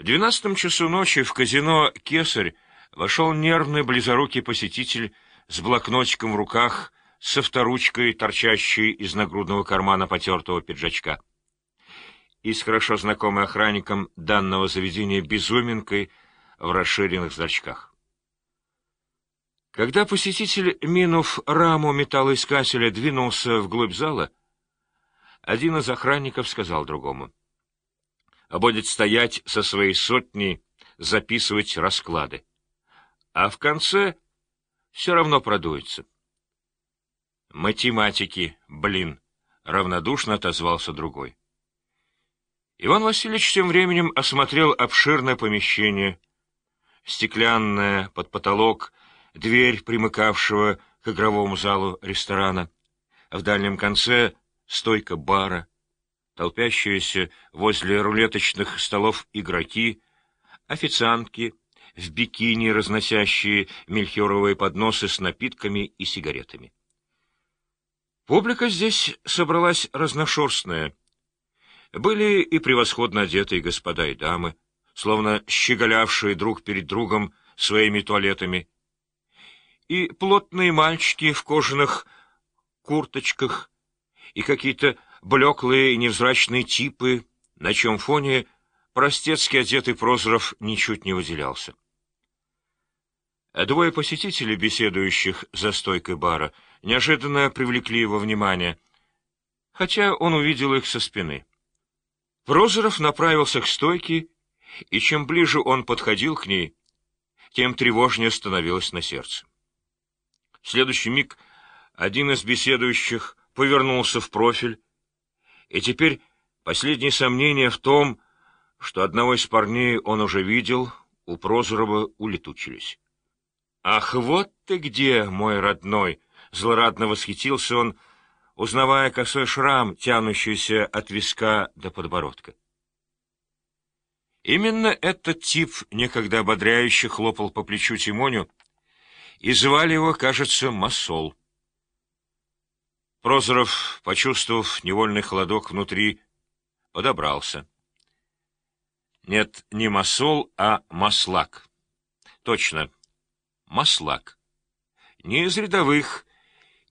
В двенадцатом часу ночи в казино «Кесарь» вошел нервный близорукий посетитель с блокнотиком в руках, со вторучкой, торчащей из нагрудного кармана потертого пиджачка. И с хорошо знакомой охранником данного заведения безуминкой в расширенных зрачках. Когда посетитель, минув раму металлоискателя, двинулся вглубь зала, один из охранников сказал другому. «А будет стоять со своей сотней, записывать расклады. А в конце все равно продуется». «Математики, блин!» — равнодушно отозвался другой. Иван Васильевич тем временем осмотрел обширное помещение, стеклянное под потолок, дверь, примыкавшего к игровому залу ресторана. В дальнем конце стойка бара, толпящиеся возле рулеточных столов игроки, официантки в бикини, разносящие мельхиоровые подносы с напитками и сигаретами. Публика здесь собралась разношерстная. Были и превосходно одетые господа и дамы, словно щеголявшие друг перед другом своими туалетами, и плотные мальчики в кожаных курточках, и какие-то блеклые невзрачные типы, на чем фоне простецки одетый Прозоров ничуть не выделялся. Двое посетителей, беседующих за стойкой бара, неожиданно привлекли его внимание, хотя он увидел их со спины. Прозоров направился к стойке, и чем ближе он подходил к ней, тем тревожнее становилось на сердце. В следующий миг один из беседующих повернулся в профиль, и теперь последние сомнения в том, что одного из парней он уже видел, у Прозорова улетучились. «Ах, вот ты где, мой родной!» — злорадно восхитился он, узнавая косой шрам, тянущийся от виска до подбородка. Именно этот тип некогда ободряюще хлопал по плечу Тимоню, и звали его, кажется, Масол. Прозоров, почувствовав невольный холодок внутри, подобрался. Нет, не Масол, а Маслак. Точно, Маслак. Не из рядовых,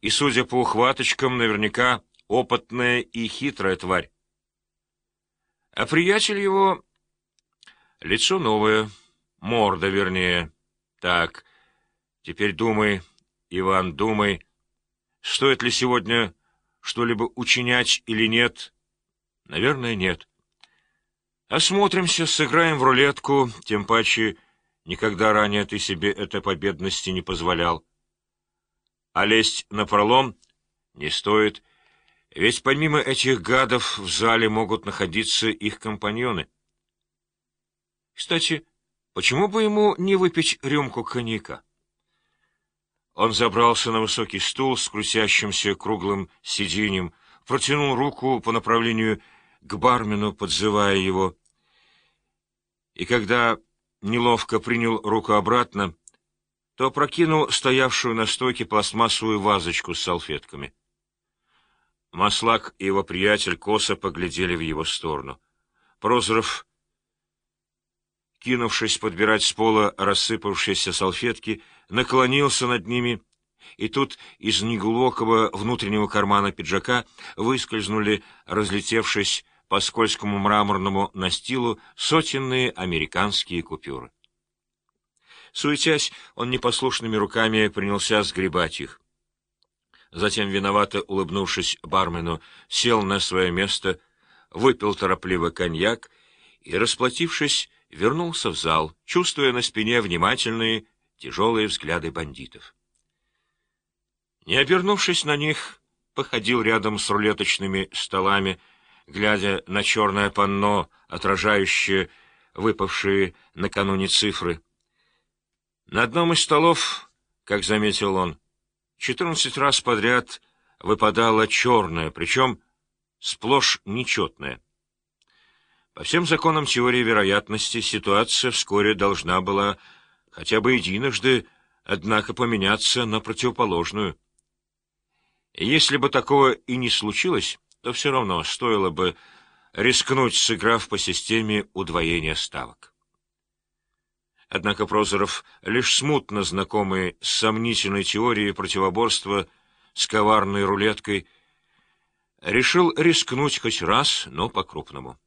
и, судя по ухваточкам, наверняка опытная и хитрая тварь. А приятель его... Лицо новое, морда вернее. Так, Теперь думай, Иван, думай, стоит ли сегодня что-либо учинять или нет? Наверное, нет. Осмотримся, сыграем в рулетку, тем паче никогда ранее ты себе этой победности не позволял. А лезть на пролом не стоит, ведь помимо этих гадов в зале могут находиться их компаньоны. Кстати, почему бы ему не выпить рюмку коньяка? Он забрался на высокий стул с крутящимся круглым сиденьем, протянул руку по направлению к бармену, подзывая его. И когда неловко принял руку обратно, то прокинул стоявшую на стойке пластмассовую вазочку с салфетками. Маслак и его приятель косо поглядели в его сторону. Прозоров, кинувшись подбирать с пола рассыпавшиеся салфетки, наклонился над ними, и тут из неглубокого внутреннего кармана пиджака выскользнули, разлетевшись по скользкому мраморному настилу, сотенные американские купюры. Суетясь, он непослушными руками принялся сгребать их. Затем, виновато улыбнувшись бармену, сел на свое место, выпил торопливо коньяк и, расплатившись, вернулся в зал, чувствуя на спине внимательные, тяжелые взгляды бандитов. Не обернувшись на них, походил рядом с рулеточными столами, глядя на черное панно, отражающее выпавшие накануне цифры. На одном из столов, как заметил он, четырнадцать раз подряд выпадало черное, причем сплошь нечетное. По всем законам теории вероятности ситуация вскоре должна была хотя бы единожды, однако, поменяться на противоположную. если бы такого и не случилось, то все равно стоило бы рискнуть, сыграв по системе удвоения ставок. Однако Прозоров, лишь смутно знакомый с сомнительной теорией противоборства с коварной рулеткой, решил рискнуть хоть раз, но по-крупному.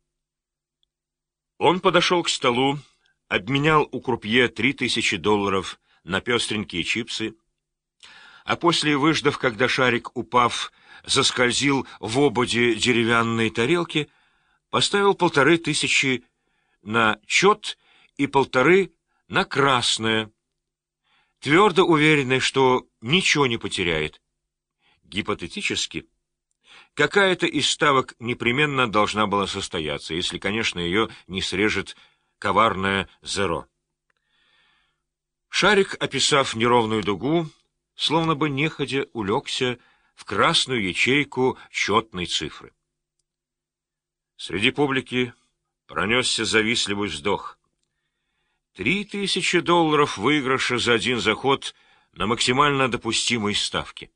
Он подошел к столу, обменял у крупье три тысячи долларов на пестренькие чипсы, а после, выждав, когда шарик, упав, заскользил в ободе деревянной тарелки, поставил полторы тысячи на чет и полторы на красное, твердо уверенный, что ничего не потеряет. Гипотетически, какая-то из ставок непременно должна была состояться, если, конечно, ее не срежет коварное зеро. Шарик, описав неровную дугу, словно бы неходя улегся в красную ячейку четной цифры. Среди публики пронесся завистливый вздох. Три тысячи долларов выигрыша за один заход на максимально допустимой ставке.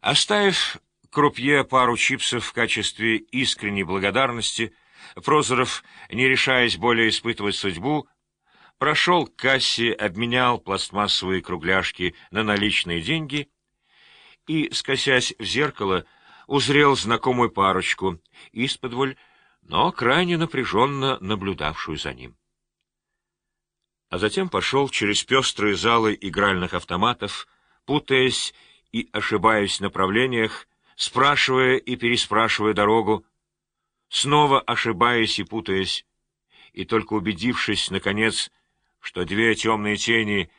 Оставив крупье пару чипсов в качестве искренней благодарности, Прозоров, не решаясь более испытывать судьбу, прошел к кассе, обменял пластмассовые кругляшки на наличные деньги и, скосясь в зеркало, узрел знакомую парочку, исподволь, но крайне напряженно наблюдавшую за ним. А затем пошел через пестрые залы игральных автоматов, путаясь и ошибаясь в направлениях, спрашивая и переспрашивая дорогу, снова ошибаясь и путаясь, и только убедившись, наконец, что две темные тени,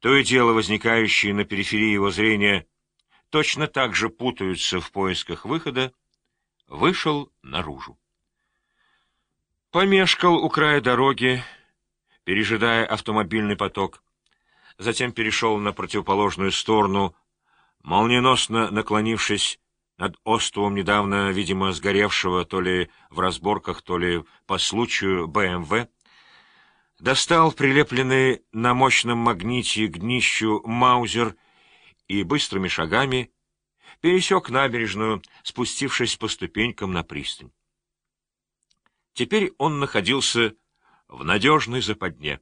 то и дело возникающие на периферии его зрения, точно так же путаются в поисках выхода, вышел наружу. Помешкал у края дороги, пережидая автомобильный поток, затем перешел на противоположную сторону, молниеносно наклонившись над островом недавно, видимо, сгоревшего то ли в разборках, то ли по случаю БМВ, достал прилепленный на мощном магните к днищу маузер и быстрыми шагами пересек набережную, спустившись по ступенькам на пристань. Теперь он находился в надежной западне,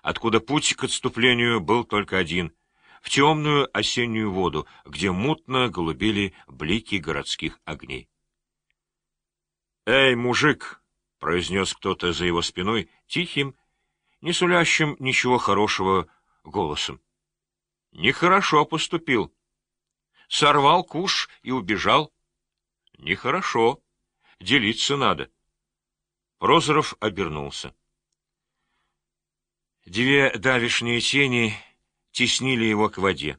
откуда путь к отступлению был только один — в темную осеннюю воду, где мутно голубили блики городских огней. «Эй, мужик!» — произнес кто-то за его спиной тихим, не сулящим ничего хорошего голосом. Нехорошо поступил. Сорвал куш и убежал. Нехорошо. Делиться надо. Прозоров обернулся. Две давишние тени теснили его к воде.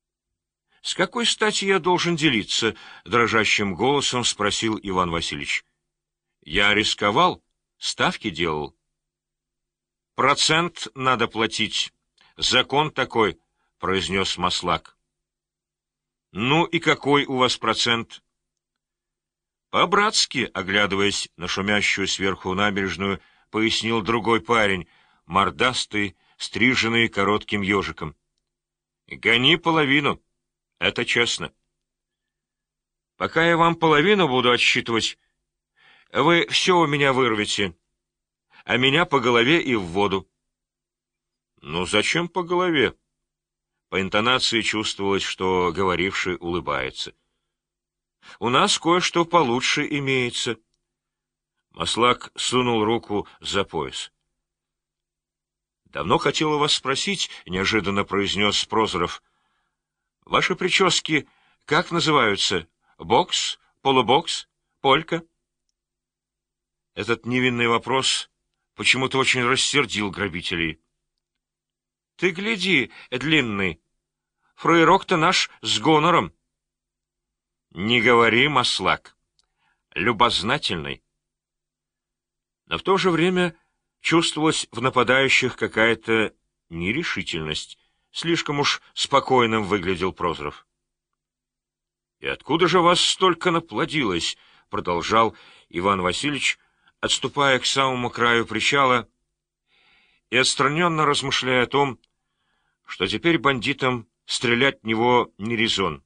— С какой стати я должен делиться? — дрожащим голосом спросил Иван Васильевич. — Я рисковал, ставки делал. Процент надо платить. Закон такой, — произнес Маслак. Ну и какой у вас процент? По-братски, оглядываясь на шумящую сверху набережную, пояснил другой парень, мордастый, стриженный коротким ежиком. Гони половину. Это честно. Пока я вам половину буду отсчитывать, вы все у меня вырвете а меня по голове и в воду. Ну, зачем по голове? По интонации чувствовалось, что говоривший улыбается. У нас кое-что получше имеется. Маслак сунул руку за пояс. «Давно хотел у вас спросить», — неожиданно произнес Прозоров. «Ваши прически как называются? Бокс? Полубокс? Полька?» Этот невинный вопрос почему-то очень рассердил грабителей. — Ты гляди, длинный, фраерок-то наш с гонором. — Не говори, маслак, любознательный. Но в то же время чувствовалась в нападающих какая-то нерешительность. Слишком уж спокойным выглядел Прозоров. — И откуда же вас столько наплодилось? — продолжал Иван Васильевич, отступая к самому краю причала и отстраненно размышляя о том, что теперь бандитам стрелять в него не резон.